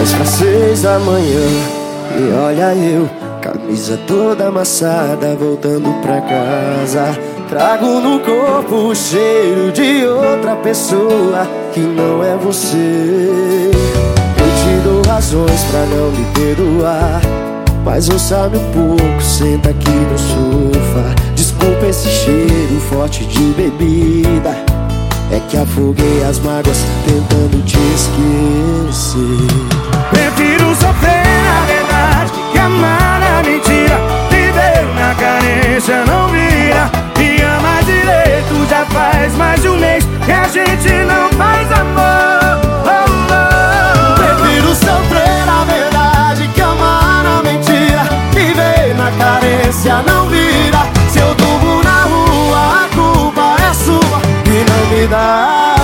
Dez para seis da manhã. E olha eu Camisa toda amassada voltando pra casa. Trago no corpo o cheiro de outra pessoa Que não é você. Eu te dou razões pra não me perdoar Mas ouça-me um pouco, senta aqui no sofá. Desculpa esse cheiro forte de bebida. É que afoguei as mágoas tentando te Que a gente não faz amor oh, oh. Prefiro sofrer na verdade que amar na mentira Viver na carência não vira Se eu durmo na rua a culpa é sua E não me dá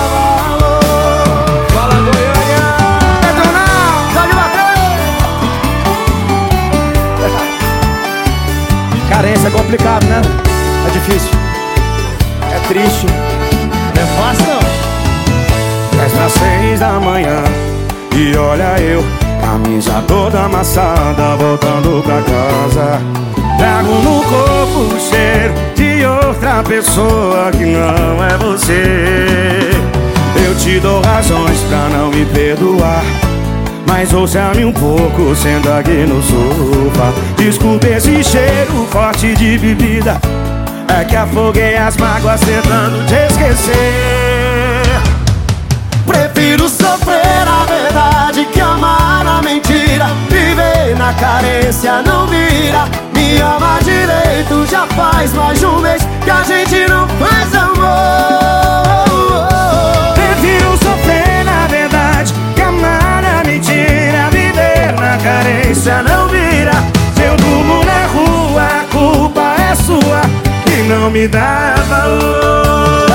Carência é complicado, né? É difícil. É triste. Fácil. Dez para seis da manhã e olha eu, camisa toda amassada, voltando pra casa. Trago no corpo o cheiro de outra pessoa que não é você. Eu te dou razões pra não me perdoar. Mas ouça-me um pouco, senta aqui no sofá Desculpe esse cheiro forte de bebida É que afoguei as mágoas tentando te esquecer. Prefiro sofrer a verdade que amar a mentira. Viver na carência não vira. Me ama direito já faz mais de um me dá valor.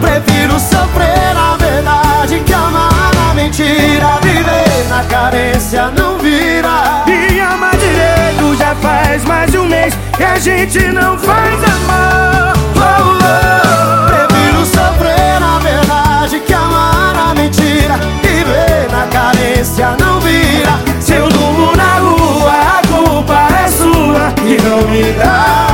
Prefiro sofrer a verdade que amar a mentira. Viver na carência não vira. E amar direito já faz mais de um mês que a gente não faz amor. Oh, oh. Prefiro sofrer a verdade que amar a mentira. Viver na carência não vira. Se eu durmo na rua, a culpa é sua e não me dá.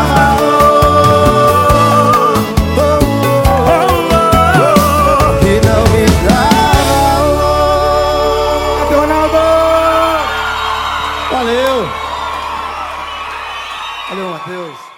Valeu! Valeu, Matheus.